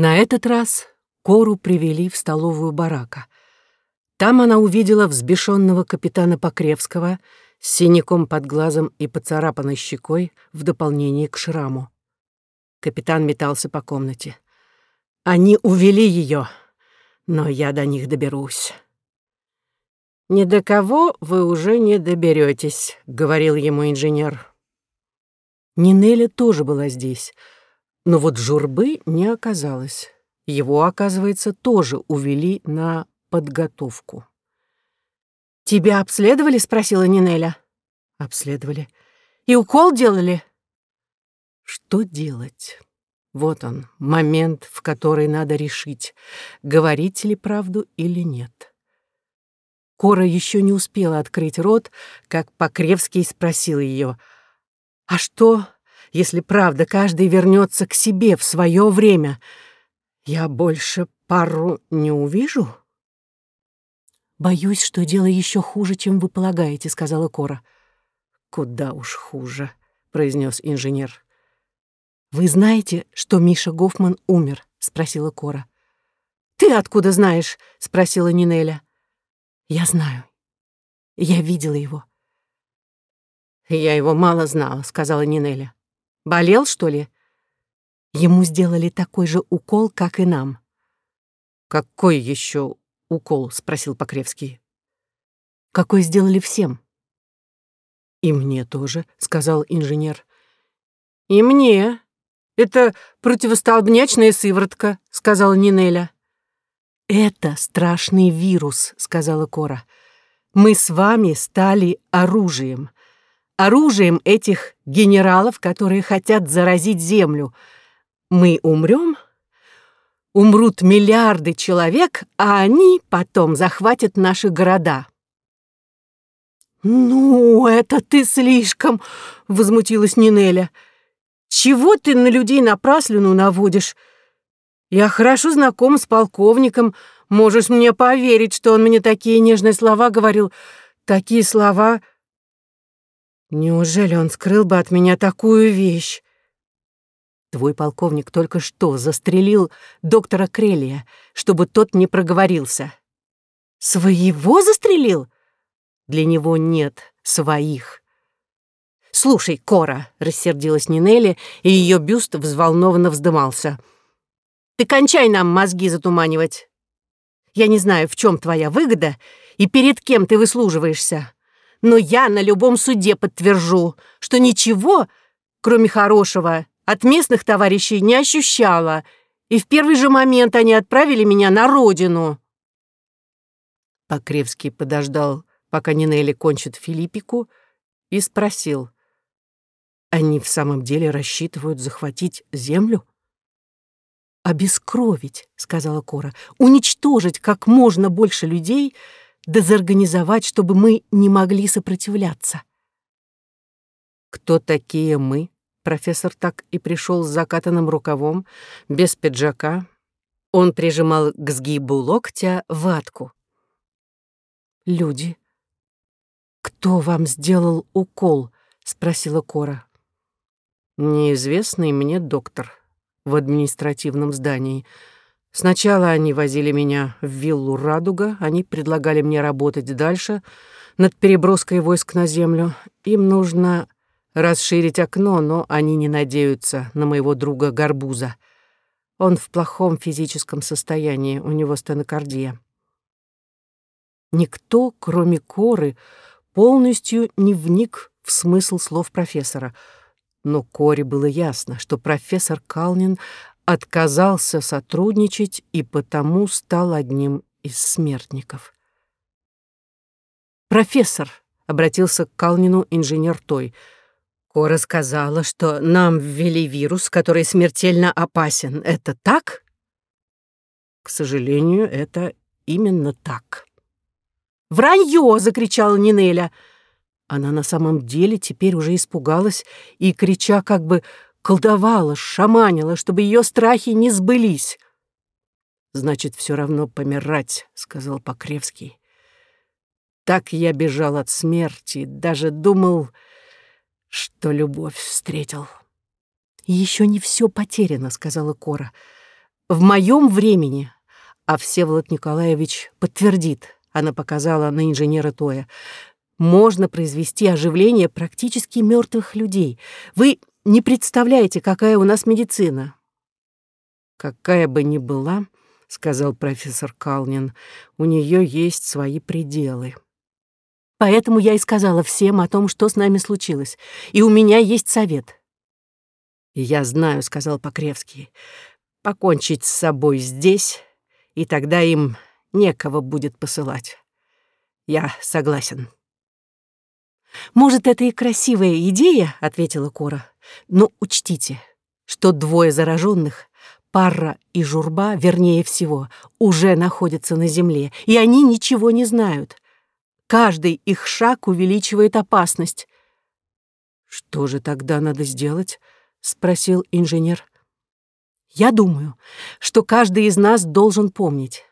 На этот раз Кору привели в столовую барака. Там она увидела взбешенного капитана Покревского с синяком под глазом и поцарапанной щекой в дополнение к шраму. Капитан метался по комнате. «Они увели ее, но я до них доберусь». «Ни до кого вы уже не доберетесь», — говорил ему инженер. Нинеля тоже была здесь, но вот журбы не оказалось. Его, оказывается, тоже увели на подготовку. «Тебя обследовали?» — спросила Нинеля. «Обследовали. И укол делали?» Что делать? Вот он, момент, в который надо решить, говорить ли правду или нет. Кора еще не успела открыть рот, как Покревский спросил ее, «А что, если правда каждый вернется к себе в свое время? Я больше пару не увижу?» «Боюсь, что дело еще хуже, чем вы полагаете», — сказала Кора. «Куда уж хуже», — произнес инженер. «Вы знаете, что Миша Гофман умер?» — спросила Кора. «Ты откуда знаешь?» — спросила Нинеля. «Я знаю. Я видела его». «Я его мало знала», — сказала Нинеля. «Болел, что ли?» Ему сделали такой же укол, как и нам. «Какой еще укол?» — спросил Покревский. «Какой сделали всем?» «И мне тоже», — сказал инженер. «И мне. Это противостолбнячная сыворотка», — сказала Нинеля. «Это страшный вирус», — сказала Кора. «Мы с вами стали оружием. Оружием этих генералов, которые хотят заразить Землю. Мы умрем, умрут миллиарды человек, а они потом захватят наши города». «Ну, это ты слишком!» — возмутилась Нинеля. Чего ты на людей напраслину наводишь? Я хорошо знаком с полковником. Можешь мне поверить, что он мне такие нежные слова говорил. Такие слова... Неужели он скрыл бы от меня такую вещь? Твой полковник только что застрелил доктора Крелия, чтобы тот не проговорился. Своего застрелил? Для него нет своих. «Слушай, Кора», — рассердилась Нинелли, и ее бюст взволнованно вздымался. «Ты кончай нам мозги затуманивать. Я не знаю, в чем твоя выгода и перед кем ты выслуживаешься, но я на любом суде подтвержу, что ничего, кроме хорошего, от местных товарищей не ощущала, и в первый же момент они отправили меня на родину». Покревский подождал, пока Нинелли кончит Филиппику, и спросил — они в самом деле рассчитывают захватить землю? «Обескровить», — сказала Кора, — «уничтожить как можно больше людей, да заорганизовать, чтобы мы не могли сопротивляться». «Кто такие мы?» Профессор так и пришел с закатанным рукавом, без пиджака. Он прижимал к сгибу локтя ватку. «Люди, кто вам сделал укол?» — спросила Кора. Неизвестный мне доктор в административном здании. Сначала они возили меня в виллу «Радуга», они предлагали мне работать дальше над переброской войск на землю. Им нужно расширить окно, но они не надеются на моего друга Горбуза. Он в плохом физическом состоянии, у него стенокардия. Никто, кроме Коры, полностью не вник в смысл слов профессора — но Коре было ясно, что профессор Калнин отказался сотрудничать и потому стал одним из смертников. «Профессор», — обратился к Калнину инженер Той, — «Кора сказала, что нам ввели вирус, который смертельно опасен. Это так?» «К сожалению, это именно так». «Вранье!» — закричала Нинеля. Она на самом деле теперь уже испугалась и, крича, как бы колдовала, шаманила, чтобы ее страхи не сбылись. «Значит, все равно помирать», — сказал Покревский. «Так я бежал от смерти, даже думал, что любовь встретил». «Еще не все потеряно», — сказала Кора. в моем времени, а Всеволод Николаевич подтвердит, она показала на инженера Тоя, можно произвести оживление практически мертвых людей. Вы не представляете, какая у нас медицина. Какая бы ни была, — сказал профессор Калнин, — у нее есть свои пределы. Поэтому я и сказала всем о том, что с нами случилось, и у меня есть совет. «Я знаю», — сказал Покревский, — «покончить с собой здесь, и тогда им некого будет посылать. Я согласен». «Может, это и красивая идея», — ответила Кора, «но учтите, что двое зараженных Парра и Журба, вернее всего, уже находятся на земле, и они ничего не знают. Каждый их шаг увеличивает опасность. «Что же тогда надо сделать?» — спросил инженер. «Я думаю, что каждый из нас должен помнить,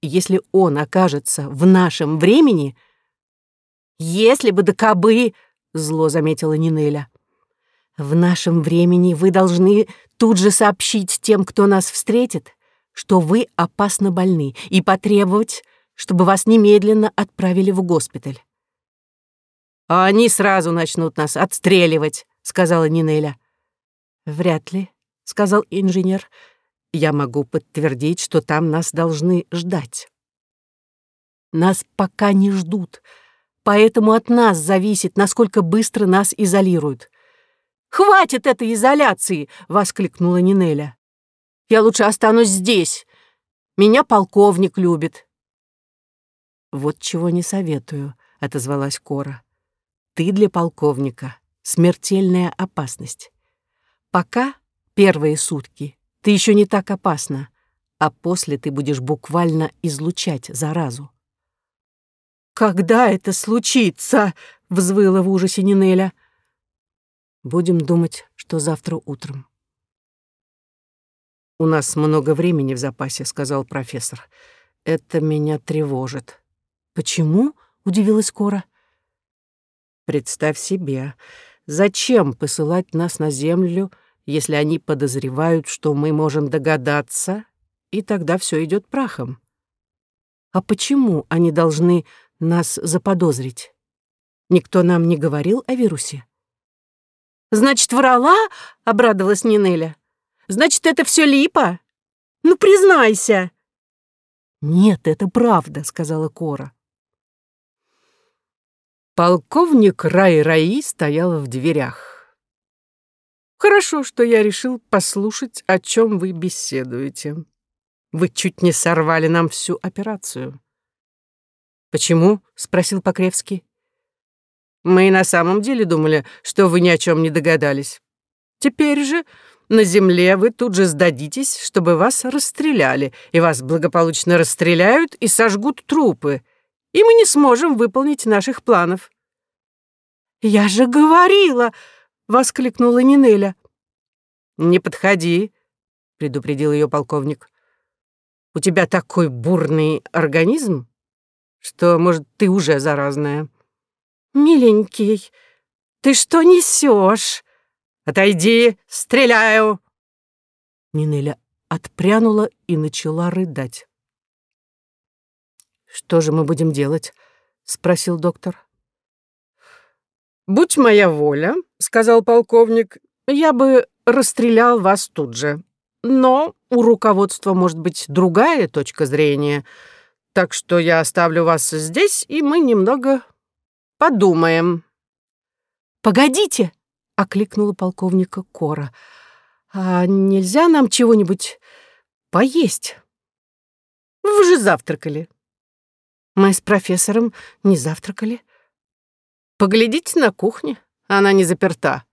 если он окажется в нашем времени...» «Если бы до кобы!» — зло заметила Нинеля. В нашем времени вы должны тут же сообщить тем, кто нас встретит, что вы опасно больны, и потребовать, чтобы вас немедленно отправили в госпиталь. «А они сразу начнут нас отстреливать», — сказала Нинеля. «Вряд ли», — сказал инженер. «Я могу подтвердить, что там нас должны ждать». «Нас пока не ждут, поэтому от нас зависит, насколько быстро нас изолируют. «Хватит этой изоляции!» — воскликнула Нинеля. «Я лучше останусь здесь. Меня полковник любит». «Вот чего не советую», — отозвалась Кора. «Ты для полковника смертельная опасность. Пока первые сутки ты еще не так опасна, а после ты будешь буквально излучать заразу». «Когда это случится?» — взвыла в ужасе Нинеля. Будем думать, что завтра утром. «У нас много времени в запасе», — сказал профессор. «Это меня тревожит». «Почему?» — удивилась Кора. «Представь себе, зачем посылать нас на Землю, если они подозревают, что мы можем догадаться, и тогда все идет прахом? А почему они должны нас заподозрить? Никто нам не говорил о вирусе?» «Значит, врала?» — обрадовалась Нинеля. «Значит, это все липа? Ну, признайся!» «Нет, это правда», — сказала Кора. Полковник Рай-Раи стоял в дверях. «Хорошо, что я решил послушать, о чем вы беседуете. Вы чуть не сорвали нам всю операцию». «Почему?» — спросил Покревский. Мы и на самом деле думали, что вы ни о чем не догадались. Теперь же на земле вы тут же сдадитесь, чтобы вас расстреляли, и вас благополучно расстреляют и сожгут трупы, и мы не сможем выполнить наших планов». «Я же говорила!» — воскликнула Нинеля. «Не подходи», — предупредил ее полковник. «У тебя такой бурный организм, что, может, ты уже заразная». «Миленький, ты что несешь? Отойди, стреляю!» Нинеля отпрянула и начала рыдать. «Что же мы будем делать?» — спросил доктор. «Будь моя воля», — сказал полковник, — «я бы расстрелял вас тут же. Но у руководства может быть другая точка зрения, так что я оставлю вас здесь, и мы немного Подумаем. Погодите, окликнула полковника Кора. А нельзя нам чего-нибудь поесть? Вы же завтракали. Мы с профессором не завтракали. Поглядите на кухне, она не заперта.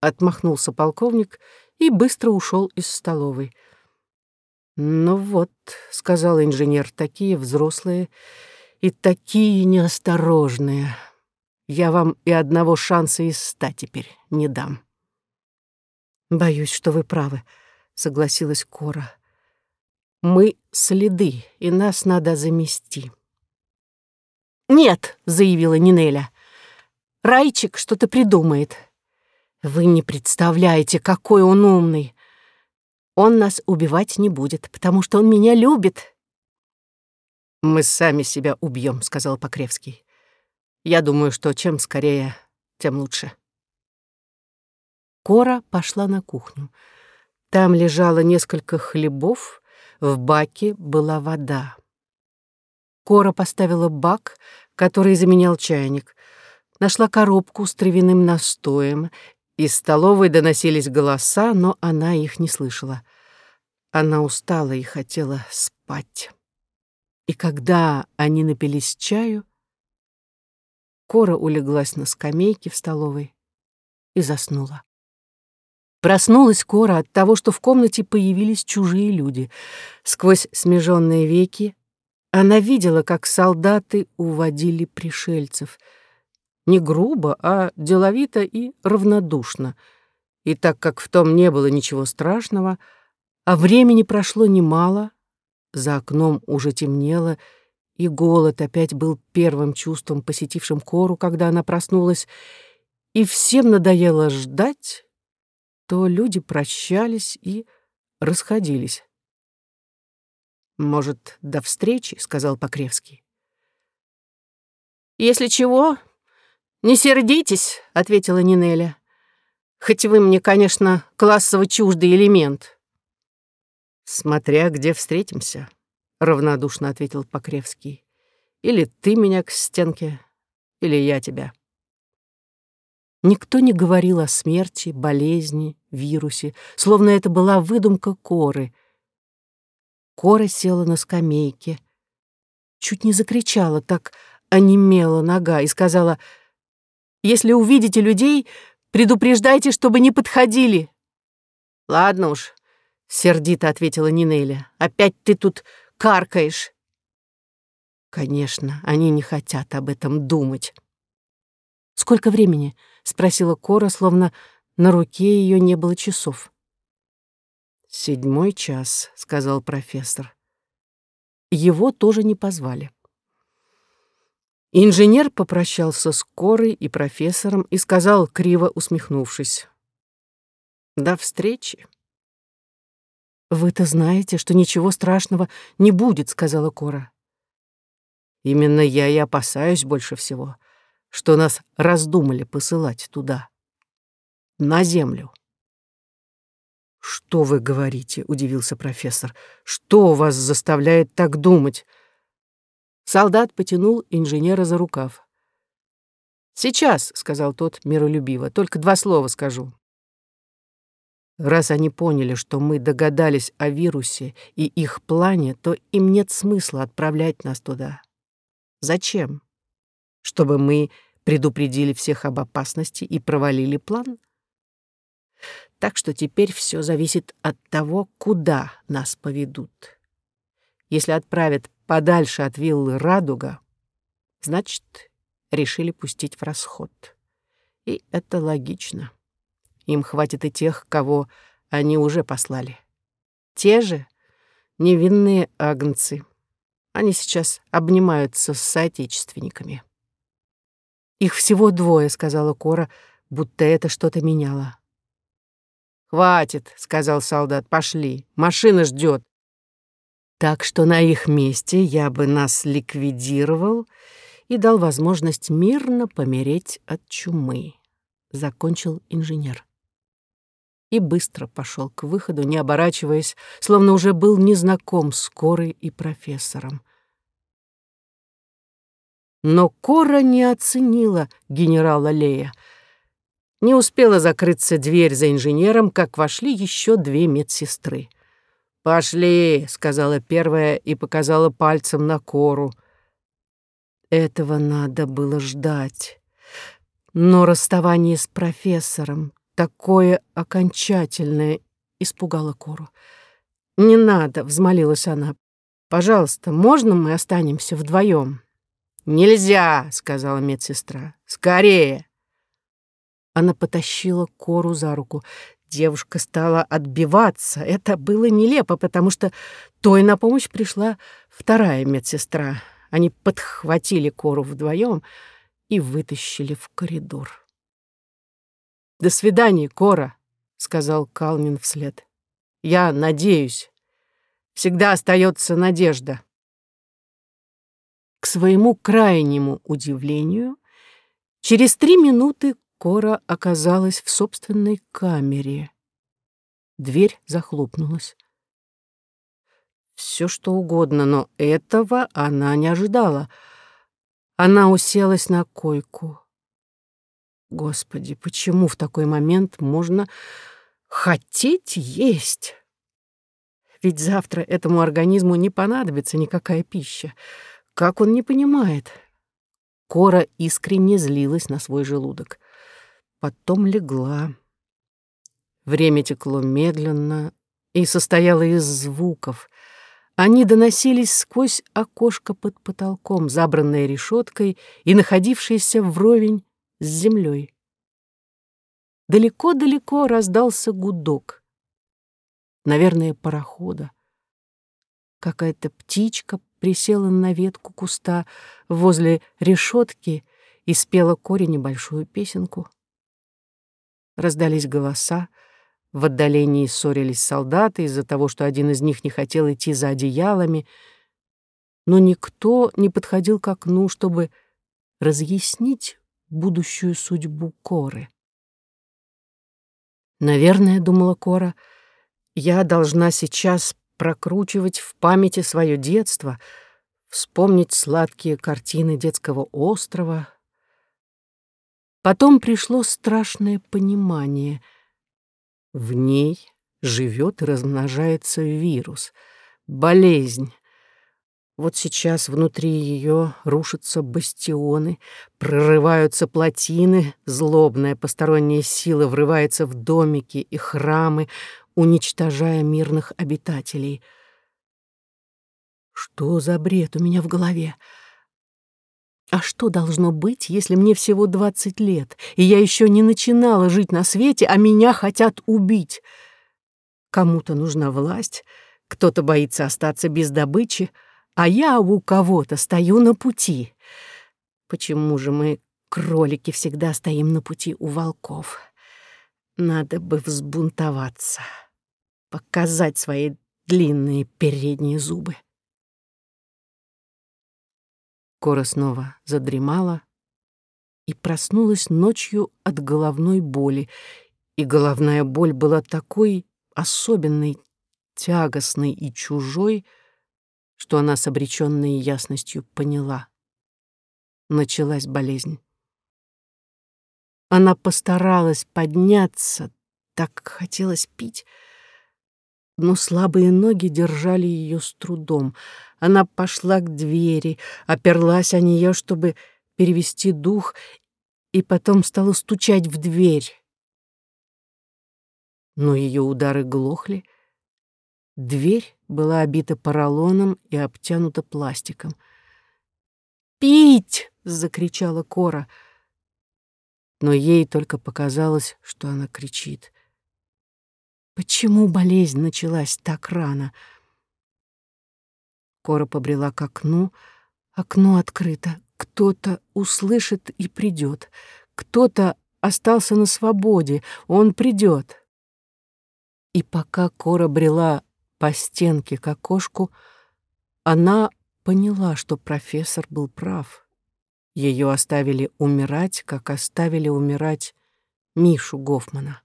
Отмахнулся полковник и быстро ушел из столовой. «Ну вот», — сказал инженер, — «такие взрослые и такие неосторожные. Я вам и одного шанса из ста теперь не дам. Боюсь, что вы правы, согласилась Кора. Мы следы, и нас надо замести. Нет, заявила Нинеля. Райчик что-то придумает. Вы не представляете, какой он умный. Он нас убивать не будет, потому что он меня любит. Мы сами себя убьем, сказал Покревский. Я думаю, что чем скорее, тем лучше. Кора пошла на кухню. Там лежало несколько хлебов, в баке была вода. Кора поставила бак, который заменял чайник, нашла коробку с травяным настоем из столовой доносились голоса, но она их не слышала. Она устала и хотела спать. И когда они напились чаю, Кора улеглась на скамейке в столовой и заснула. Проснулась Кора от того, что в комнате появились чужие люди. Сквозь смеженные веки она видела, как солдаты уводили пришельцев — не грубо, а деловито и равнодушно. И так как в том не было ничего страшного, а времени прошло немало, за окном уже темнело, и голод опять был первым чувством, посетившим Кору, когда она проснулась, и всем надоело ждать, то люди прощались и расходились. «Может, до встречи?» — сказал Покревский. «Если чего, «Не сердитесь», — ответила Нинеля. «Хоть вы мне, конечно, классово чуждый элемент». «Смотря где встретимся», — равнодушно ответил Покревский. «Или ты меня к стенке, или я тебя». Никто не говорил о смерти, болезни, вирусе, словно это была выдумка Коры. Кора села на скамейке, чуть не закричала, так онемела нога и сказала — если увидите людей, предупреждайте, чтобы не подходили». «Ладно уж», — сердито ответила Нинеля. «Опять ты тут каркаешь». Конечно, они не хотят об этом думать. «Сколько времени?» — спросила Кора, словно на руке ее не было часов. «Седьмой час», — сказал профессор. Его тоже не позвали. Инженер попрощался с Корой и профессором и сказал, криво усмехнувшись. «До встречи». «Вы-то знаете, что ничего страшного не будет», — сказала Кора. «Именно я и опасаюсь больше всего, что нас раздумали посылать туда, на землю». «Что вы говорите?» — удивился профессор. «Что вас заставляет так думать?» Солдат потянул инженера за рукав. «Сейчас», — сказал тот миролюбиво, — «только два слова скажу». Раз они поняли, что мы догадались о вирусе и их плане, то им нет смысла отправлять нас туда. Зачем? Чтобы мы предупредили всех об опасности и провалили план? Так что теперь все зависит от того, куда нас поведут. Если отправят подальше от виллы Радуга, значит, решили пустить в расход. И это логично. Им хватит и тех, кого они уже послали. Те же невинные агнцы. Они сейчас обнимаются с соотечественниками. «Их всего двое», — сказала Кора, будто это что-то меняло. «Хватит», — сказал солдат, — «пошли, машина ждет. Так что на их месте я бы нас ликвидировал и дал возможность мирно помереть от чумы, закончил инженер. И быстро пошел к выходу, не оборачиваясь, словно уже был незнаком с Корой и профессором. Но Кора не оценила генерала Лея. Не успела закрыться дверь за инженером, как вошли еще две медсестры. «Пошли», — сказала первая и показала пальцем на кору. Этого надо было ждать. Но расставание с профессором, такое окончательное, испугало кору. «Не надо», — взмолилась она. «Пожалуйста, можно мы останемся вдвоем?» «Нельзя», — сказала медсестра. «Скорее!» Она потащила Кору за руку. Девушка стала отбиваться. Это было нелепо, потому что той на помощь пришла вторая медсестра. Они подхватили Кору вдвоем и вытащили в коридор. «До свидания, Кора», — сказал Калмин вслед. Я надеюсь. Всегда остается надежда. К своему крайнему удивлению, через три минуты Кора оказалась в собственной камере. Дверь захлопнулась. Все что угодно, но этого она не ожидала. Она уселась на койку. Господи, почему в такой момент можно хотеть есть? Ведь завтра этому организму не понадобится никакая пища. Как он не понимает? Кора искренне злилась на свой желудок. Потом легла. Время текло медленно и состояло из звуков. Они доносились сквозь окошко под потолком, забранное решеткой и находившееся вровень с землей. Далеко-далеко раздался гудок. Наверное, парохода. Какая-то птичка присела на ветку куста возле решетки и спела коре небольшую песенку. Раздались голоса, в отдалении ссорились солдаты из-за того, что один из них не хотел идти за одеялами, но никто не подходил к окну, чтобы разъяснить будущую судьбу Коры. «Наверное, — думала Кора, — я должна сейчас прокручивать в памяти свое детство, вспомнить сладкие картины детского острова. Потом пришло страшное понимание. В ней живет и размножается вирус, болезнь, вот сейчас внутри ее рушатся бастионы, прорываются плотины, злобная посторонняя сила врывается в домики и храмы, уничтожая мирных обитателей. Что за бред у меня в голове? А что должно быть, если мне всего двадцать лет, и я еще не начинала жить на свете, а меня хотят убить? Кому-то нужна власть, кто-то боится остаться без добычи, а я у кого-то стою на пути. Почему же мы, кролики, всегда стоим на пути у волков? Надо бы взбунтоваться, показать свои длинные передние зубы. Кора снова задремала и проснулась ночью от головной боли, и головная боль была такой особенной, тягостной и чужой, что она с обреченной ясностью поняла. Началась болезнь. Она постаралась подняться, так хотелось пить, но слабые ноги держали ее с трудом. Она пошла к двери, оперлась о нее, чтобы перевести дух, и потом стала стучать в дверь. Но ее удары глохли, Дверь была обита поролоном и обтянута пластиком. «Пить!» — закричала Кора. Но ей только показалось, что она кричит. Почему болезнь началась так рано? Кора побрела к окну. Окно открыто. Кто-то услышит и придет. Кто-то остался на свободе. Он придет. И пока Кора брела по стенке к окошку, она поняла, что профессор был прав. Ее оставили умирать, как оставили умирать Мишу Гофмана.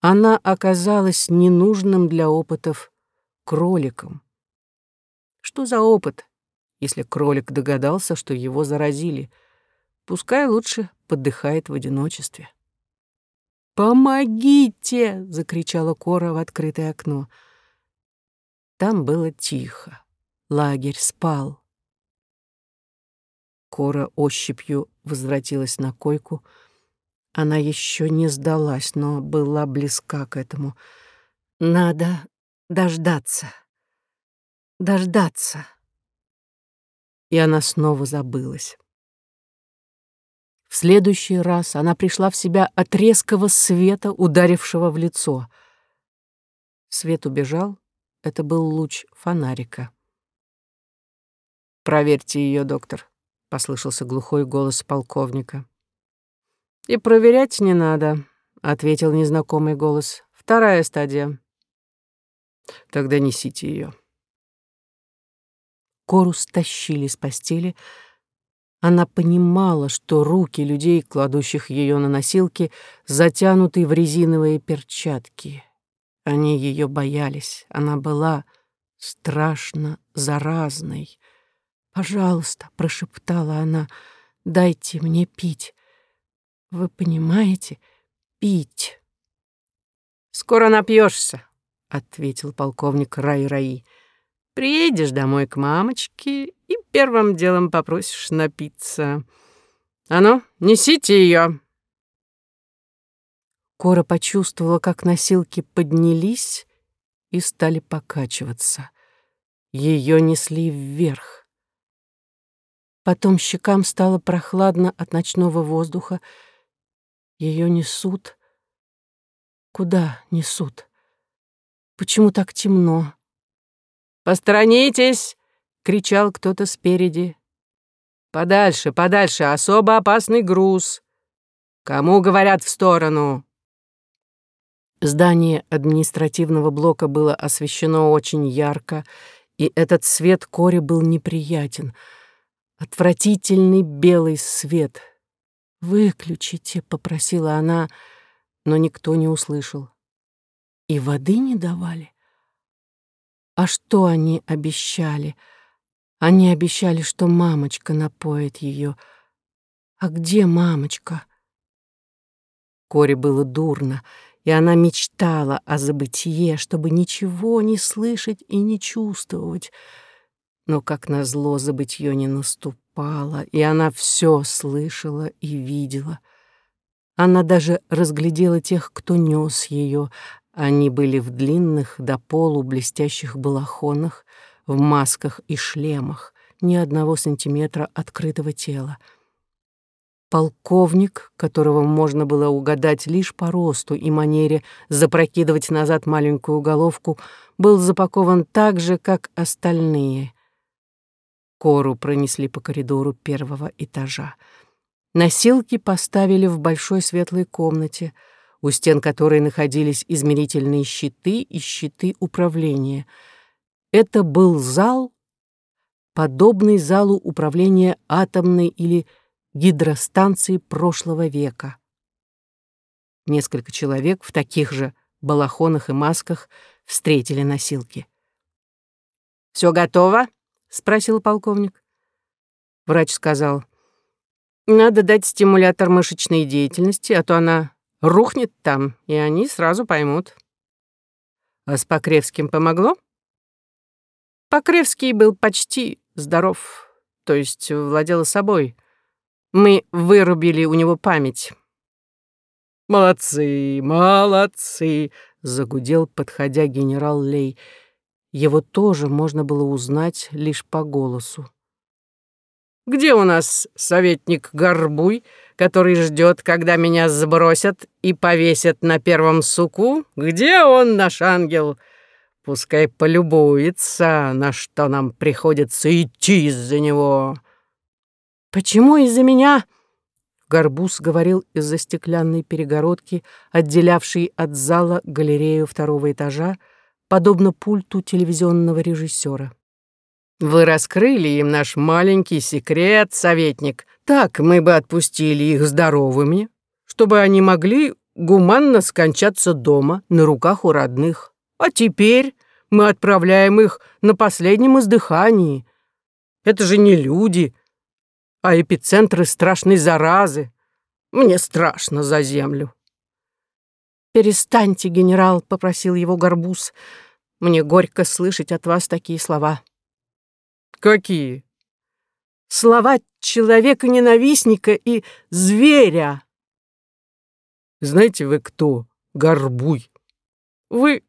Она оказалась ненужным для опытов кроликом. Что за опыт, если кролик догадался, что его заразили? Пускай лучше подыхает в одиночестве. «Помогите!» — закричала Кора в открытое окно — там было тихо. Лагерь спал. Кора ощупью возвратилась на койку. Она еще не сдалась, но была близка к этому. Надо дождаться. Дождаться. И она снова забылась. В следующий раз она пришла в себя от резкого света, ударившего в лицо. Свет убежал, это был луч фонарика. «Проверьте ее, доктор», — послышался глухой голос полковника. «И проверять не надо», — ответил незнакомый голос. «Вторая стадия. Тогда несите ее. Кору стащили с постели. Она понимала, что руки людей, кладущих ее на носилки, затянуты в резиновые перчатки. Они ее боялись. Она была страшно заразной. «Пожалуйста», — прошептала она, — «дайте мне пить. Вы понимаете, пить». «Скоро напьешься», — ответил полковник Рай-Раи. «Приедешь домой к мамочке и первым делом попросишь напиться. А ну, несите ее. Кора почувствовала, как носилки поднялись и стали покачиваться. Ее несли вверх. Потом щекам стало прохладно от ночного воздуха. Ее несут. Куда несут? Почему так темно? «Посторонитесь!» — кричал кто-то спереди. «Подальше, подальше, особо опасный груз. Кому говорят в сторону?» Здание административного блока было освещено очень ярко, и этот свет Коре был неприятен. Отвратительный белый свет. «Выключите», — попросила она, но никто не услышал. И воды не давали. А что они обещали? Они обещали, что мамочка напоит ее. А где мамочка? Коре было дурно, и она мечтала о забытие, чтобы ничего не слышать и не чувствовать. Но, как назло, забытье не наступало, и она все слышала и видела. Она даже разглядела тех, кто нес ее. Они были в длинных до полу блестящих балахонах, в масках и шлемах, ни одного сантиметра открытого тела — Полковник, которого можно было угадать лишь по росту и манере запрокидывать назад маленькую головку, был запакован так же, как остальные. Кору пронесли по коридору первого этажа. Носилки поставили в большой светлой комнате, у стен которой находились измерительные щиты и щиты управления. Это был зал, подобный залу управления атомной или гидростанции прошлого века. Несколько человек в таких же балахонах и масках встретили носилки. «Все готово?» — спросил полковник. Врач сказал, «Надо дать стимулятор мышечной деятельности, а то она рухнет там, и они сразу поймут». «А с Покревским помогло?» Покревский был почти здоров, то есть владел собой. Мы вырубили у него память». «Молодцы, молодцы!» — загудел, подходя генерал Лей. Его тоже можно было узнать лишь по голосу. «Где у нас советник Горбуй, который ждет, когда меня сбросят и повесят на первом суку? Где он, наш ангел? Пускай полюбуется, на что нам приходится идти из-за него». «Почему из-за меня?» Горбуз говорил из-за стеклянной перегородки, отделявшей от зала галерею второго этажа, подобно пульту телевизионного режиссера. «Вы раскрыли им наш маленький секрет, советник. Так мы бы отпустили их здоровыми, чтобы они могли гуманно скончаться дома, на руках у родных. А теперь мы отправляем их на последнем издыхании. Это же не люди, а эпицентры страшной заразы. Мне страшно за землю. «Перестаньте, генерал», — попросил его Горбуз. «Мне горько слышать от вас такие слова». «Какие?» «Слова человека-ненавистника и зверя». «Знаете вы кто? Горбуй. Вы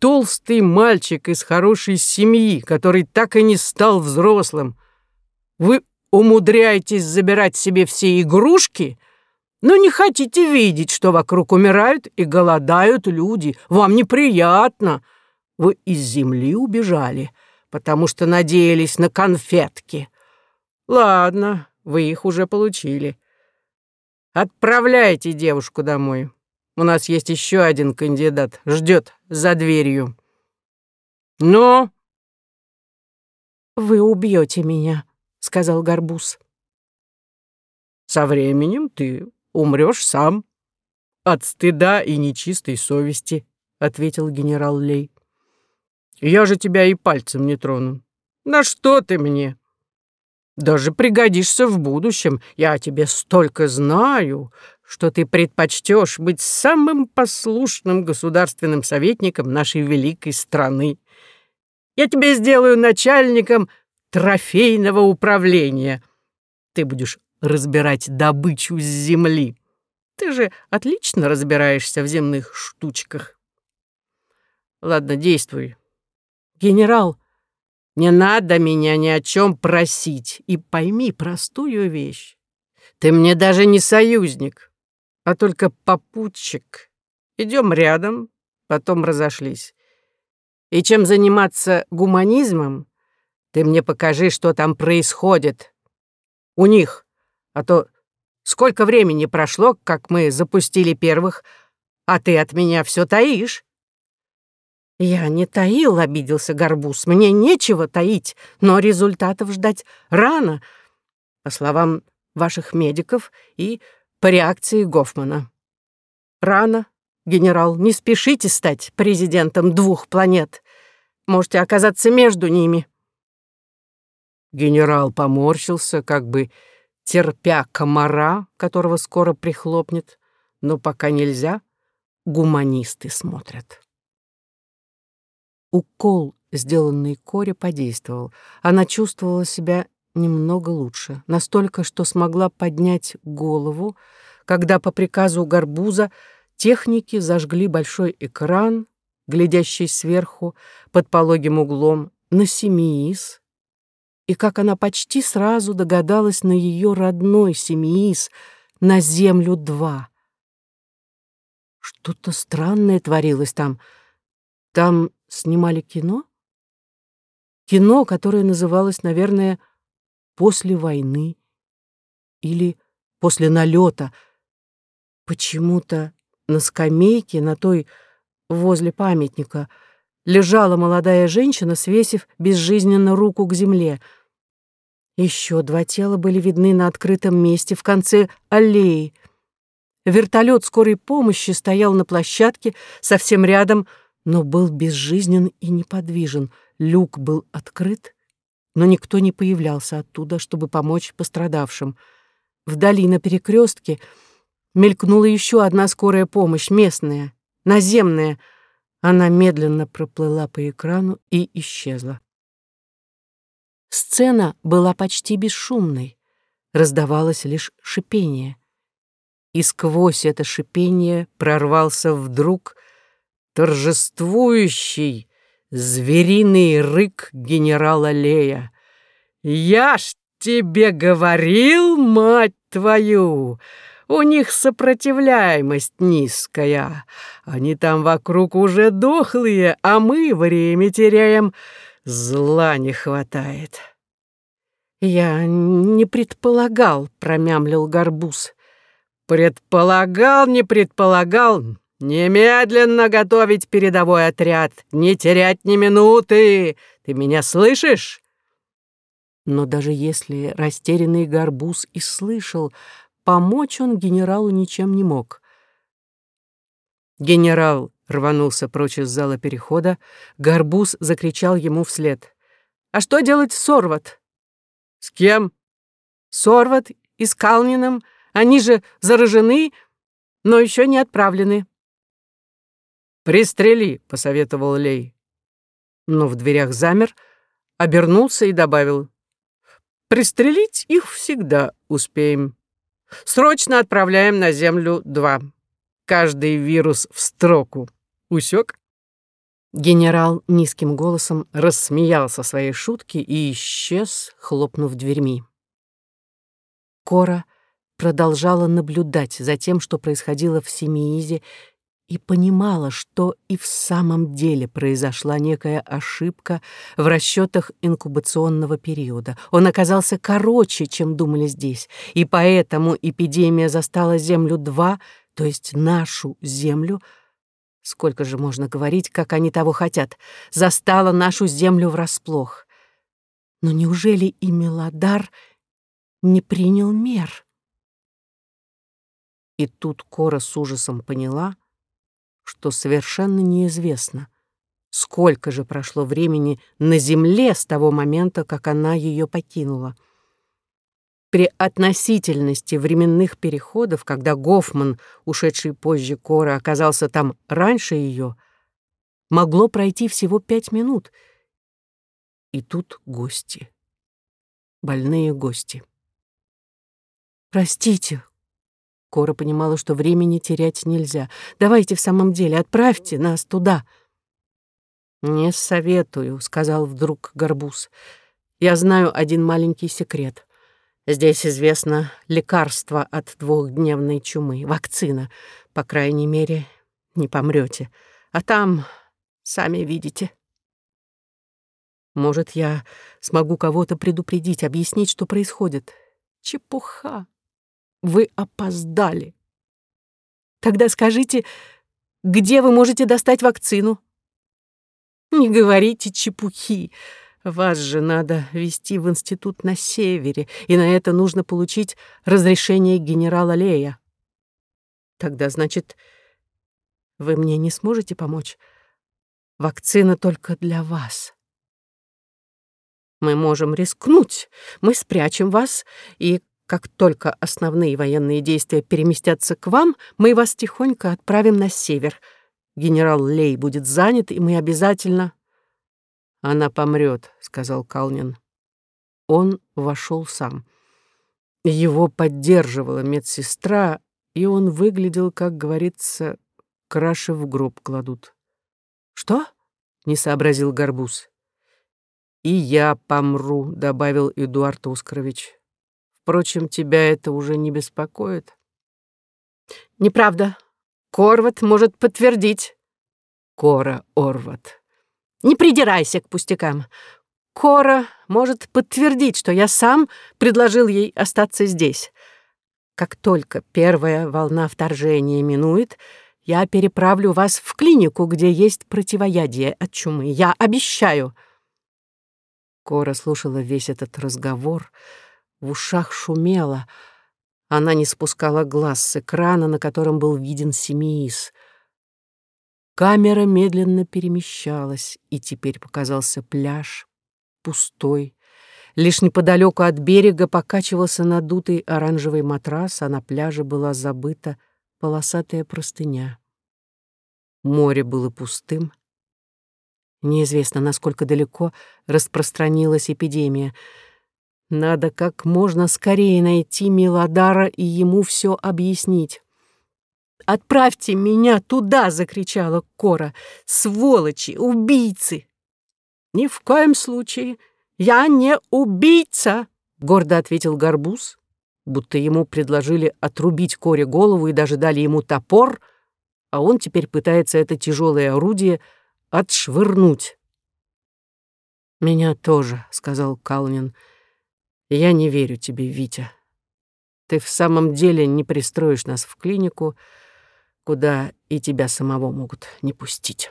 толстый мальчик из хорошей семьи, который так и не стал взрослым. Вы умудряетесь забирать себе все игрушки, но не хотите видеть, что вокруг умирают и голодают люди. Вам неприятно. Вы из земли убежали, потому что надеялись на конфетки. Ладно, вы их уже получили. Отправляйте девушку домой. У нас есть еще один кандидат, ждет за дверью. Но «Вы убьете меня», — сказал Горбуз. «Со временем ты умрешь сам от стыда и нечистой совести», — ответил генерал Лей. «Я же тебя и пальцем не трону. На что ты мне? Даже пригодишься в будущем. Я тебе столько знаю, что ты предпочтешь быть самым послушным государственным советником нашей великой страны. Я тебя сделаю начальником трофейного управления. Ты будешь разбирать добычу с земли. Ты же отлично разбираешься в земных штучках. Ладно, действуй. Генерал, не надо меня ни о чем просить. И пойми простую вещь. Ты мне даже не союзник, а только попутчик. Идем рядом, потом разошлись. И чем заниматься гуманизмом, ты мне покажи, что там происходит. У них. А то сколько времени прошло, как мы запустили первых, а ты от меня все таишь. «Я не таил», — обиделся Горбуз. «Мне нечего таить, но результатов ждать рано, по словам ваших медиков и по реакции Гофмана. Рано, Генерал, не спешите стать президентом двух планет. Можете оказаться между ними. Генерал поморщился, как бы терпя комара, которого скоро прихлопнет, но пока нельзя, гуманисты смотрят. Укол, сделанный Коре, подействовал. Она чувствовала себя немного лучше, настолько, что смогла поднять голову, когда по приказу Горбуза Техники зажгли большой экран, глядящий сверху под пологим углом на Семиис, и как она почти сразу догадалась на ее родной Семиис, на Землю-2. Что-то странное творилось там. Там снимали кино? Кино, которое называлось, наверное, «После войны» или «После налета». Почему-то на скамейке, на той возле памятника, лежала молодая женщина, свесив безжизненно руку к земле. Еще два тела были видны на открытом месте в конце аллеи. Вертолет скорой помощи стоял на площадке совсем рядом, но был безжизнен и неподвижен. Люк был открыт, но никто не появлялся оттуда, чтобы помочь пострадавшим. Вдали на перекрестке — Мелькнула еще одна скорая помощь, местная, наземная. Она медленно проплыла по экрану и исчезла. Сцена была почти бесшумной. Раздавалось лишь шипение. И сквозь это шипение прорвался вдруг торжествующий звериный рык генерала Лея. «Я ж тебе говорил, мать твою!» У них сопротивляемость низкая. Они там вокруг уже дохлые, а мы время теряем. Зла не хватает. Я не предполагал, промямлил Горбуз. Предполагал, не предполагал. Немедленно готовить передовой отряд, не терять ни минуты. Ты меня слышишь? Но даже если растерянный Горбуз и слышал, Помочь он генералу ничем не мог. Генерал рванулся прочь из зала перехода, Горбуз закричал ему вслед. «А что делать с Сорват?» «С кем?» «Сорват и с Калниным. Они же заражены, но еще не отправлены». «Пристрели», — посоветовал Лей. Но в дверях замер, обернулся и добавил. «Пристрелить их всегда успеем». Срочно отправляем на Землю два. Каждый вирус в строку. Усек? Генерал низким голосом рассмеялся своей шутки и исчез, хлопнув дверьми. Кора продолжала наблюдать за тем, что происходило в Семиизе, и понимала, что и в самом деле произошла некая ошибка в расчетах инкубационного периода. Он оказался короче, чем думали здесь, и поэтому эпидемия застала Землю-2, то есть нашу Землю, сколько же можно говорить, как они того хотят, застала нашу землю врасплох. Но неужели и Мелодар не принял мер? И тут Кора с ужасом поняла, что совершенно неизвестно, сколько же прошло времени на земле с того момента, как она ее покинула. При относительности временных переходов, когда Гофман, ушедший позже Кора, оказался там раньше ее, могло пройти всего пять минут. И тут гости. Больные гости. «Простите», Кора понимала, что времени терять нельзя. «Давайте в самом деле, отправьте нас туда». «Не советую», — сказал вдруг Горбуз. «Я знаю один маленький секрет. Здесь известно лекарство от двухдневной чумы, вакцина. По крайней мере, не помрете. А там, сами видите». «Может, я смогу кого-то предупредить, объяснить, что происходит?» «Чепуха!» Вы опоздали. Тогда скажите, где вы можете достать вакцину? Не говорите чепухи. Вас же надо вести в институт на севере, и на это нужно получить разрешение генерала Лея. Тогда, значит, вы мне не сможете помочь? Вакцина только для вас. Мы можем рискнуть. Мы спрячем вас, и как только основные военные действия переместятся к вам, мы вас тихонько отправим на север. Генерал Лей будет занят, и мы обязательно...» «Она помрет», — сказал Калнин. Он вошел сам. Его поддерживала медсестра, и он выглядел, как говорится, краши в гроб кладут. «Что?» — не сообразил Горбуз. «И я помру», — добавил Эдуард Оскарович. Впрочем, тебя это уже не беспокоит. Неправда. Корват может подтвердить. Кора Орват. Не придирайся к пустякам. Кора может подтвердить, что я сам предложил ей остаться здесь. Как только первая волна вторжения минует, я переправлю вас в клинику, где есть противоядие от чумы. Я обещаю. Кора слушала весь этот разговор, в ушах шумело. Она не спускала глаз с экрана, на котором был виден Семиис. Камера медленно перемещалась, и теперь показался пляж, пустой. Лишь неподалеку от берега покачивался надутый оранжевый матрас, а на пляже была забыта полосатая простыня. Море было пустым. Неизвестно, насколько далеко распространилась эпидемия — надо как можно скорее найти Милодара и ему все объяснить. «Отправьте меня туда!» — закричала Кора. «Сволочи! Убийцы!» «Ни в коем случае! Я не убийца!» — гордо ответил Горбуз, будто ему предложили отрубить Коре голову и даже дали ему топор, а он теперь пытается это тяжелое орудие отшвырнуть. «Меня тоже», — сказал Калнин, — я не верю тебе, Витя. Ты в самом деле не пристроишь нас в клинику, куда и тебя самого могут не пустить.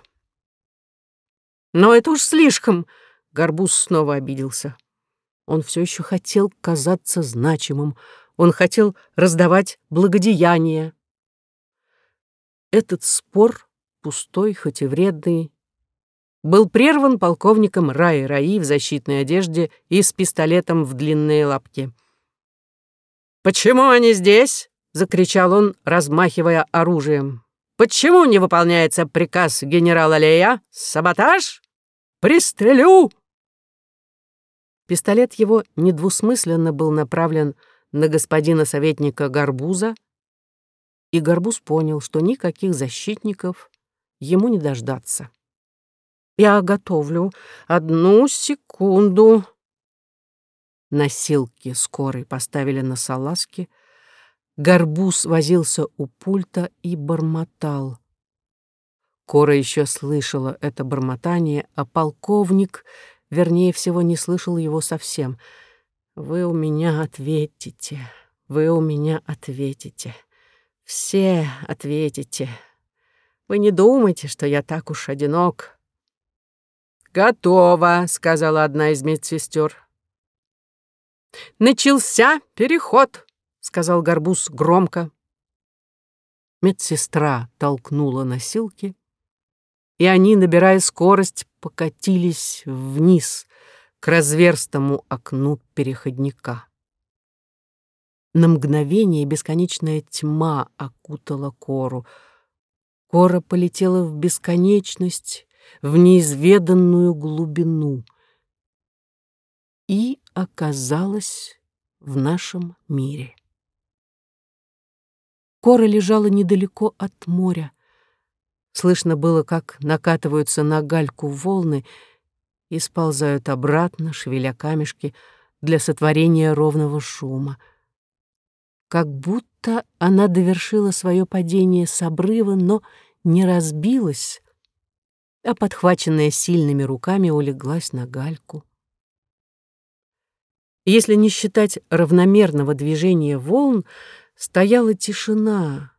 Но это уж слишком, Горбуз снова обиделся. Он все еще хотел казаться значимым, он хотел раздавать благодеяния. Этот спор, пустой, хоть и вредный, был прерван полковником Раи Раи в защитной одежде и с пистолетом в длинные лапки. «Почему они здесь?» — закричал он, размахивая оружием. «Почему не выполняется приказ генерала Лея? Саботаж? Пристрелю!» Пистолет его недвусмысленно был направлен на господина советника Горбуза, и Горбуз понял, что никаких защитников ему не дождаться. Я готовлю. Одну секунду. Носилки скорой поставили на салазки. Горбуз возился у пульта и бормотал. Кора еще слышала это бормотание, а полковник, вернее всего, не слышал его совсем. «Вы у меня ответите, вы у меня ответите, все ответите. Вы не думайте, что я так уж одинок. «Готово», — сказала одна из медсестер. «Начался переход», — сказал Горбуз громко. Медсестра толкнула носилки, и они, набирая скорость, покатились вниз к разверстому окну переходника. На мгновение бесконечная тьма окутала Кору. Кора полетела в бесконечность, в неизведанную глубину и оказалась в нашем мире. Кора лежала недалеко от моря. Слышно было, как накатываются на гальку волны и сползают обратно, шевеля камешки, для сотворения ровного шума — как будто она довершила свое падение с обрыва, но не разбилась, а, подхваченная сильными руками, улеглась на гальку. Если не считать равномерного движения волн, стояла тишина.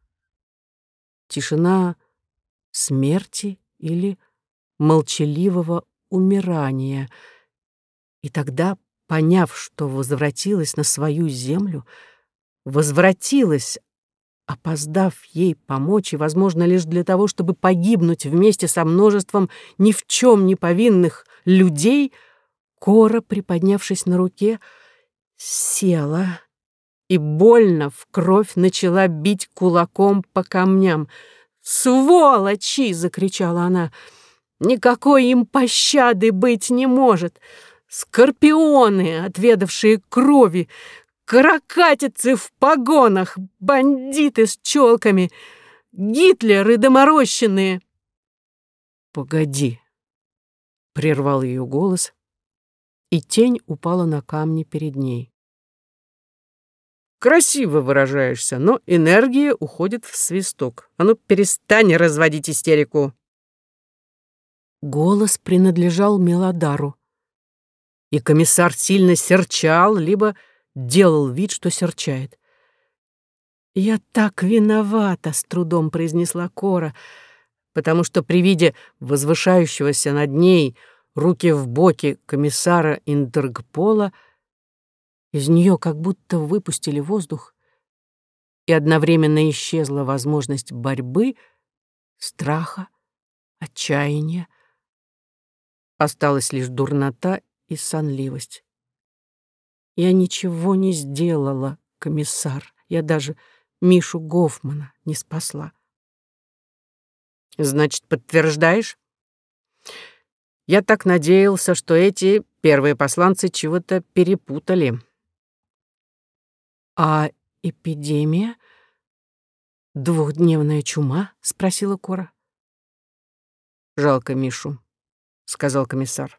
Тишина смерти или молчаливого умирания. И тогда, поняв, что возвратилась на свою землю, возвратилась, опоздав ей помочь, и, возможно, лишь для того, чтобы погибнуть вместе со множеством ни в чем не повинных людей, Кора, приподнявшись на руке, села и больно в кровь начала бить кулаком по камням. «Сволочи!» — закричала она. «Никакой им пощады быть не может!» Скорпионы, отведавшие крови, каракатицы в погонах, бандиты с челками, Гитлеры доморощенные. «Погоди», — прервал ее голос, и тень упала на камни перед ней. «Красиво выражаешься, но энергия уходит в свисток. А ну, перестань разводить истерику!» Голос принадлежал Мелодару, и комиссар сильно серчал, либо делал вид, что серчает. «Я так виновата», — с трудом произнесла Кора, потому что при виде возвышающегося над ней руки в боки комиссара Интергпола из нее как будто выпустили воздух, и одновременно исчезла возможность борьбы, страха, отчаяния. Осталась лишь дурнота и сонливость. Я ничего не сделала, комиссар. Я даже Мишу Гофмана не спасла. Значит, подтверждаешь? Я так надеялся, что эти первые посланцы чего-то перепутали. А эпидемия? Двухдневная чума? спросила Кора. Жалко Мишу, сказал комиссар.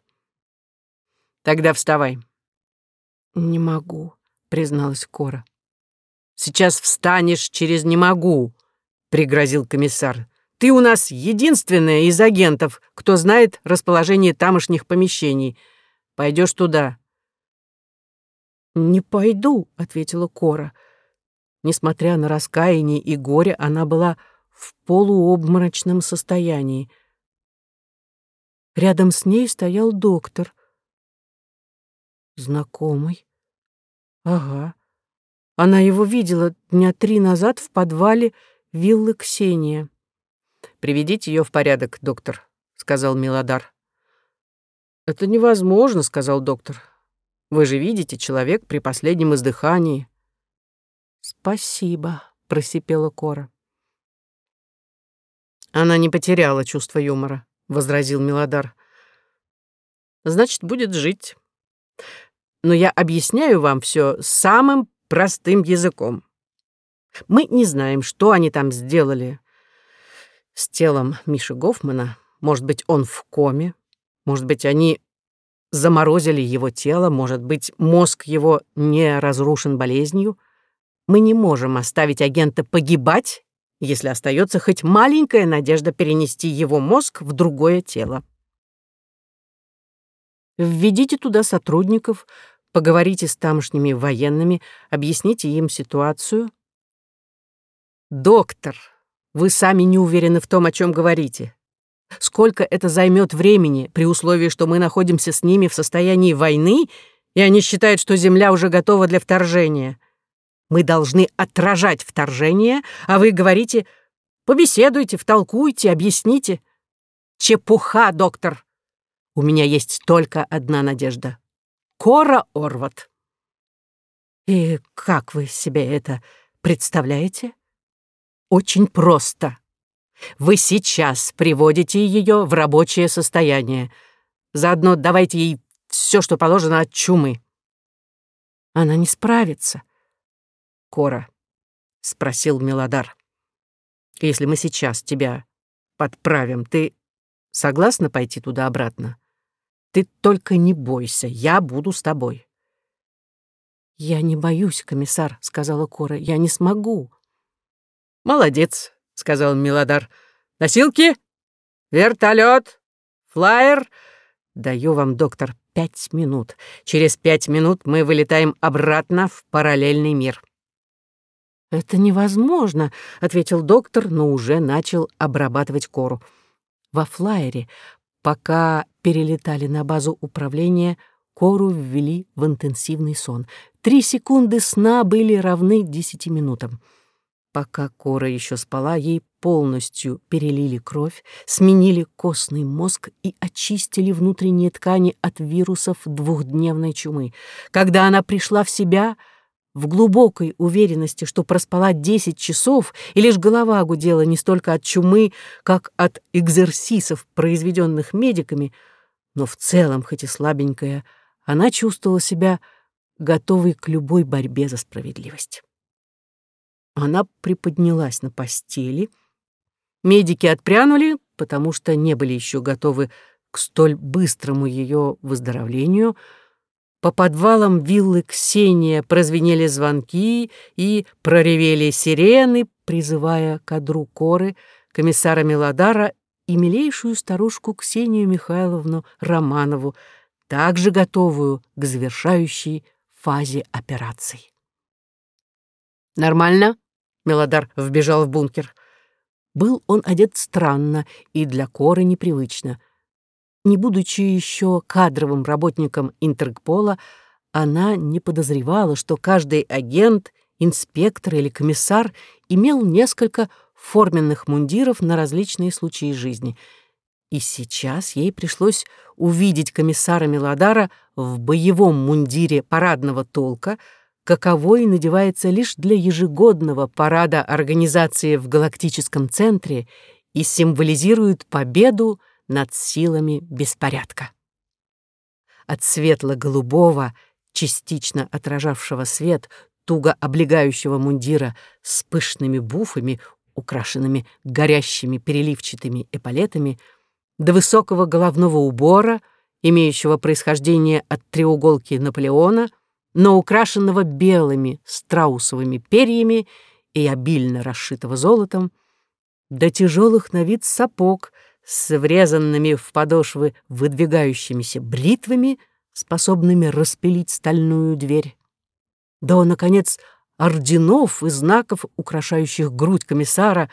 Тогда вставай. «Не могу», — призналась Кора. «Сейчас встанешь через «не могу», — пригрозил комиссар. «Ты у нас единственная из агентов, кто знает расположение тамошних помещений. Пойдешь туда». «Не пойду», — ответила Кора. Несмотря на раскаяние и горе, она была в полуобморочном состоянии. Рядом с ней стоял доктор. Знакомый. Ага. Она его видела дня три назад в подвале виллы Ксения. «Приведите ее в порядок, доктор», — сказал Милодар. «Это невозможно», — сказал доктор. «Вы же видите, человек при последнем издыхании». «Спасибо», — просипела Кора. «Она не потеряла чувство юмора», — возразил Милодар. «Значит, будет жить но я объясняю вам все самым простым языком. Мы не знаем, что они там сделали с телом Миши Гофмана. Может быть, он в коме, может быть, они заморозили его тело, может быть, мозг его не разрушен болезнью. Мы не можем оставить агента погибать, если остается хоть маленькая надежда перенести его мозг в другое тело. Введите туда сотрудников, поговорите с тамошними военными, объясните им ситуацию. «Доктор», — Вы сами не уверены в том, о чем говорите. Сколько это займет времени, при условии, что мы находимся с ними в состоянии войны, и они считают, что Земля уже готова для вторжения. Мы должны отражать вторжение, а вы говорите «побеседуйте, втолкуйте, объясните». Чепуха, доктор. У меня есть только одна надежда. Кора Орват. И как вы себе это представляете? Очень просто. Вы сейчас приводите ее в рабочее состояние. Заодно давайте ей все, что положено от чумы. Она не справится. Кора, — спросил Мелодар, — если мы сейчас тебя подправим, ты согласна пойти туда-обратно? Ты только не бойся, я буду с тобой. «Я не боюсь, комиссар», — сказала Кора. «Я не смогу». «Молодец», — сказал Милодар. «Носилки? Вертолет? Флайер?» «Даю вам, доктор, пять минут. Через пять минут мы вылетаем обратно в параллельный мир». «Это невозможно», — ответил доктор, но уже начал обрабатывать кору. Во флайере, пока перелетали на базу управления, кору ввели в интенсивный сон. Три секунды сна были равны десяти минутам. Пока Кора еще спала, ей полностью перелили кровь, сменили костный мозг и очистили внутренние ткани от вирусов двухдневной чумы. Когда она пришла в себя, в глубокой уверенности, что проспала десять часов, и лишь голова гудела не столько от чумы, как от экзерсисов, произведенных медиками, но в целом, хоть и слабенькая, она чувствовала себя готовой к любой борьбе за справедливость. Она приподнялась на постели. Медики отпрянули, потому что не были еще готовы к столь быстрому ее выздоровлению. По подвалам виллы Ксения прозвенели звонки и проревели сирены, призывая кадру Коры, комиссара Мелодара и милейшую старушку Ксению Михайловну Романову, также готовую к завершающей фазе операций. «Нормально?» — Мелодар вбежал в бункер. Был он одет странно и для Коры непривычно. Не будучи еще кадровым работником Интергпола, она не подозревала, что каждый агент, инспектор или комиссар имел несколько форменных мундиров на различные случаи жизни — и сейчас ей пришлось увидеть комиссара Мелодара в боевом мундире парадного толка, каковой надевается лишь для ежегодного парада организации в галактическом центре и символизирует победу над силами беспорядка. От светло-голубого, частично отражавшего свет, туго облегающего мундира с пышными буфами, украшенными горящими переливчатыми эполетами — до высокого головного убора, имеющего происхождение от треуголки Наполеона, но украшенного белыми страусовыми перьями и обильно расшитого золотом, до тяжелых на вид сапог с врезанными в подошвы выдвигающимися бритвами, способными распилить стальную дверь, до, наконец, орденов и знаков, украшающих грудь комиссара,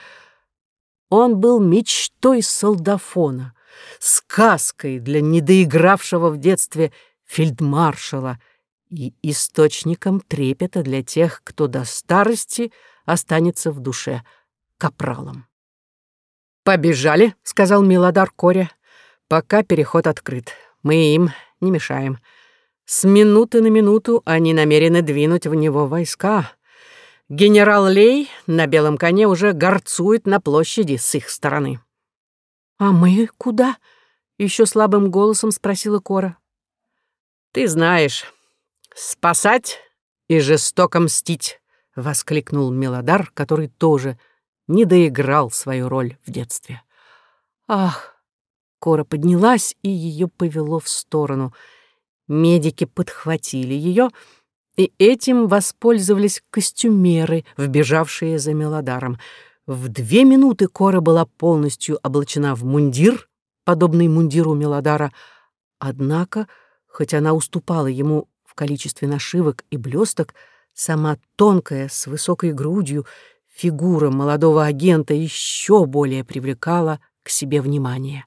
он был мечтой солдафона, сказкой для недоигравшего в детстве фельдмаршала и источником трепета для тех, кто до старости останется в душе капралом. «Побежали», — сказал Милодар Коря, — «пока переход открыт. Мы им не мешаем. С минуты на минуту они намерены двинуть в него войска. Генерал Лей на белом коне уже горцует на площади с их стороны». «А мы куда?» — еще слабым голосом спросила Кора. «Ты знаешь, спасать и жестоко мстить», — воскликнул Мелодар, который тоже не доиграл свою роль в детстве. «Ах!» Кора поднялась, и ее повело в сторону. Медики подхватили ее, и этим воспользовались костюмеры, вбежавшие за Мелодаром — в две минуты Кора была полностью облачена в мундир, подобный мундиру Мелодара, однако, хоть она уступала ему в количестве нашивок и блесток, сама тонкая, с высокой грудью, фигура молодого агента еще более привлекала к себе внимание.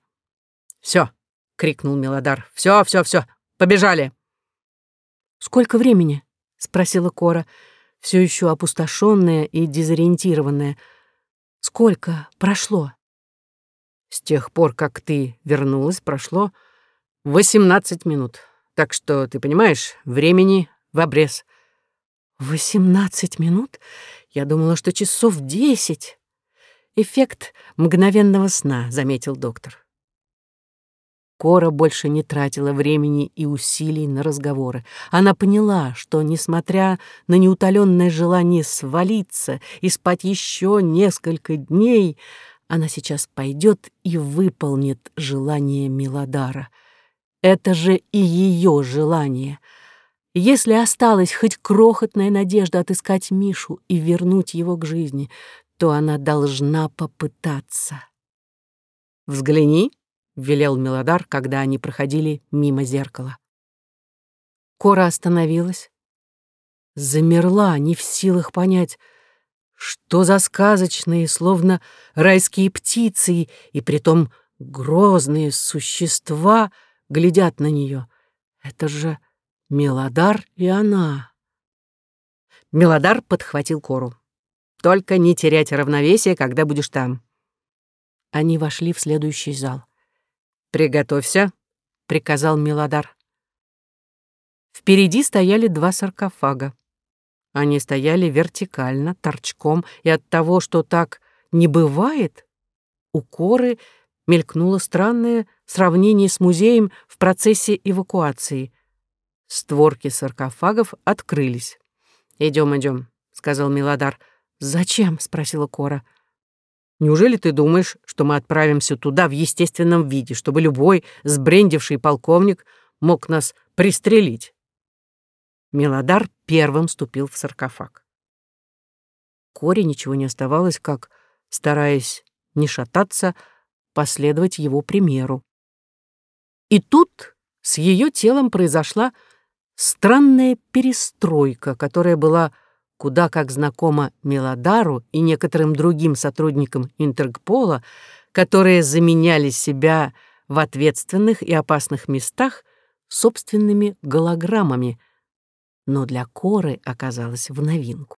«Все!» — крикнул Мелодар. «Все, все, все! Побежали!» «Сколько времени?» — спросила Кора, все еще опустошенная и дезориентированная. «Сколько прошло?» «С тех пор, как ты вернулась, прошло восемнадцать минут. Так что, ты понимаешь, времени в обрез». «Восемнадцать минут? Я думала, что часов десять». «Эффект мгновенного сна», — заметил доктор. Кора больше не тратила времени и усилий на разговоры. Она поняла, что, несмотря на неутоленное желание свалиться и спать еще несколько дней, она сейчас пойдет и выполнит желание Милодара. Это же и ее желание. Если осталась хоть крохотная надежда отыскать Мишу и вернуть его к жизни, то она должна попытаться. «Взгляни», велел Мелодар, когда они проходили мимо зеркала. Кора остановилась, замерла, не в силах понять, что за сказочные, словно райские птицы, и притом грозные существа глядят на нее. Это же Мелодар и она. Мелодар подхватил Кору. «Только не терять равновесие, когда будешь там». Они вошли в следующий зал. «Приготовься», — приказал Милодар. Впереди стояли два саркофага. Они стояли вертикально, торчком, и от того, что так не бывает, у Коры мелькнуло странное сравнение с музеем в процессе эвакуации. Створки саркофагов открылись. «Идем, идем», — сказал Милодар. «Зачем?» — спросила Кора. Неужели ты думаешь, что мы отправимся туда в естественном виде, чтобы любой сбрендивший полковник мог нас пристрелить?» Мелодар первым ступил в саркофаг. Коре ничего не оставалось, как, стараясь не шататься, последовать его примеру. И тут с ее телом произошла странная перестройка, которая была куда как знакома Мелодару и некоторым другим сотрудникам Интергпола, которые заменяли себя в ответственных и опасных местах собственными голограммами, но для Коры оказалось в новинку.